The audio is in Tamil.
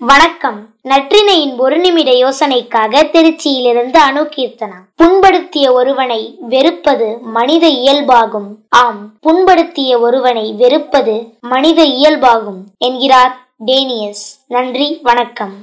வணக்கம். நற்றினையின் ஒரு நிமிட யோசனைக்காக திருச்சியிலிருந்து அணு கீர்த்தனா புண்படுத்திய ஒருவனை வெறுப்பது மனித இயல்பாகும். ஆம் புண்படுத்திய ஒருவனை வெறுப்பது மனித இயல்பாகும் என்கிறார் டேனியஸ். நன்றி வணக்கம்.